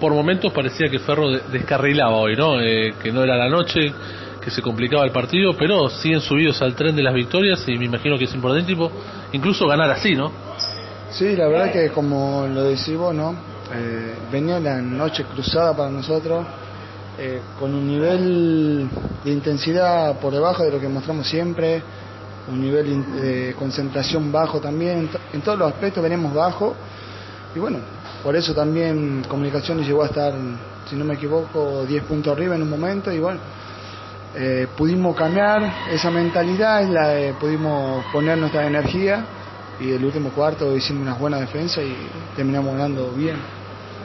por momentos parecía que Ferro descarrilaba hoy, ¿no? Eh, que no era la noche, que se complicaba el partido, pero siguen subidos al tren de las victorias y me imagino que es importante incluso ganar así, ¿no? Sí, la verdad que como lo decimos, ¿no? Eh, venía la noche cruzada para nosotros, eh, con un nivel de intensidad por debajo de lo que mostramos siempre, un nivel de concentración bajo también, en todos los aspectos venimos bajo y bueno, por eso también Comunicaciones llegó a estar, si no me equivoco, 10 puntos arriba en un momento y bueno, eh, pudimos cambiar esa mentalidad, la, pudimos poner nuestra energía y el último cuarto hicimos una buena defensa y terminamos ganando bien.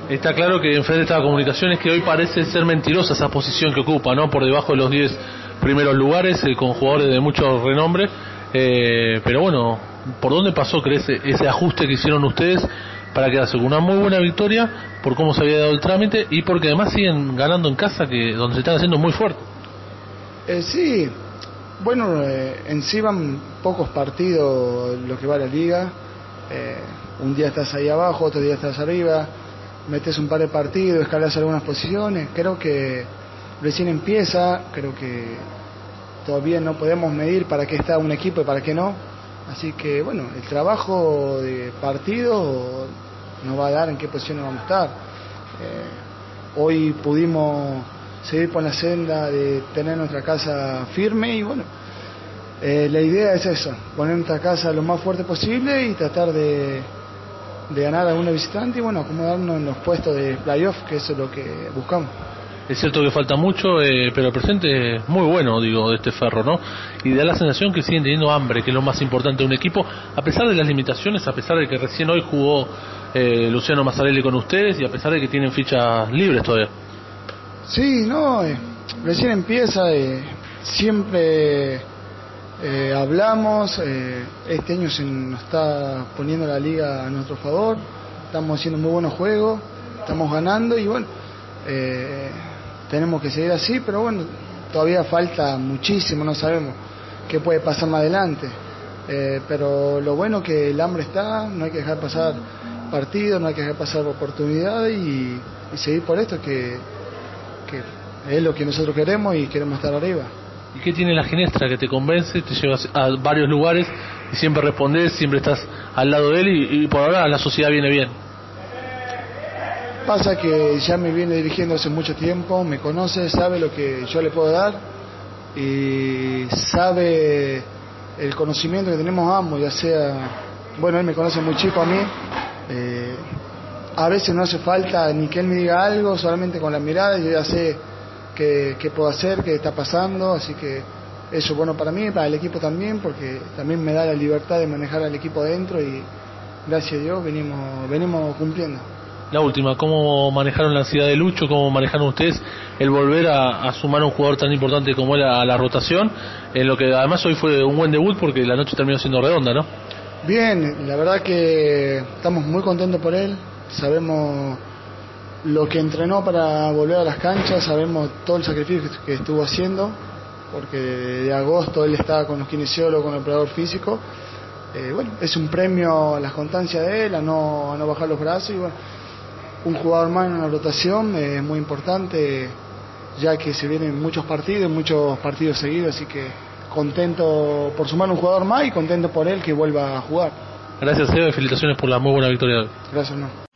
Está claro que enfrente está Comunicaciones que hoy parece ser mentirosa esa posición que ocupa, ¿no? Por debajo de los 10 primeros lugares, eh, con jugadores de mucho renombre. Eh, pero bueno, ¿por dónde pasó, crees, ese ajuste que hicieron ustedes para quedarse con una muy buena victoria por cómo se había dado el trámite y porque además siguen ganando en casa, que donde se están haciendo muy fuerte? Eh, sí, bueno, eh, en sí van pocos partidos lo que va la liga. un día estás ahí abajo, otro día estás arriba, metes un par de partidos, escalas algunas posiciones. Creo que recién empieza, creo que todavía no podemos medir para qué está un equipo y para qué no. Así que bueno, el trabajo de partido nos va a dar en qué posición vamos a estar. Eh, hoy pudimos seguir por la senda de tener nuestra casa firme y bueno, eh, la idea es eso, poner nuestra casa lo más fuerte posible y tratar de, de ganar a alguna visitante y bueno, acomodarnos en los puestos de playoff, que eso es lo que buscamos. Es cierto que falta mucho, eh, pero el presente es muy bueno, digo, de este ferro, ¿no? Y da la sensación que siguen teniendo hambre, que es lo más importante de un equipo, a pesar de las limitaciones, a pesar de que recién hoy jugó eh, Luciano Mazzarelli con ustedes y a pesar de que tienen fichas libres todavía. Sí, no, eh, recién empieza, siempre hablamos, este año se nos está poniendo la liga a nuestro favor, estamos haciendo muy buenos juegos, estamos ganando y bueno tenemos que seguir así, pero bueno, todavía falta muchísimo, no sabemos qué puede pasar más adelante. Eh, pero lo bueno que el hambre está, no hay que dejar pasar partidos, no hay que dejar pasar oportunidades y, seguir por esto, que, es lo que nosotros queremos y queremos estar arriba. ¿Y qué tiene la Ginestra que te convence, te llevas a varios lugares y siempre respondes, siempre estás al lado de él y por ahora la sociedad viene bien? Pasa que ya me viene dirigiendo hace mucho tiempo, me conoce, sabe lo que yo le puedo dar y sabe el conocimiento que tenemos ambos, ya sea, bueno, él me conoce muy chico a mí, eh, a veces no hace falta ni que él me diga algo, solamente con la mirada yo ya sé qué, puedo hacer, qué está pasando, así que eso es bueno para mí, para el equipo también, porque también me da la libertad de manejar al equipo adentro y gracias a Dios venimos, venimos cumpliendo la última, ¿cómo manejaron la ansiedad de Lucho? ¿Cómo manejaron ustedes el volver a, sumar a un jugador tan importante como él a, la rotación? En lo que además hoy fue un buen debut porque la noche terminó siendo redonda, ¿no? Bien, la verdad que estamos muy contentos por él. Sabemos lo que entrenó para volver a las canchas, sabemos todo el sacrificio que estuvo haciendo, porque de agosto él estaba con los kinesiólogos, con el operador físico. Eh, bueno, es un premio a la constancia de él, a no, a no bajar los brazos y bueno un jugador más en la rotación es muy importante, ya que se vienen muchos partidos, muchos partidos seguidos, así que contento por sumar un jugador más y contento por él que vuelva a jugar. Gracias, Seba, y felicitaciones por la muy buena victoria. Gracias, no.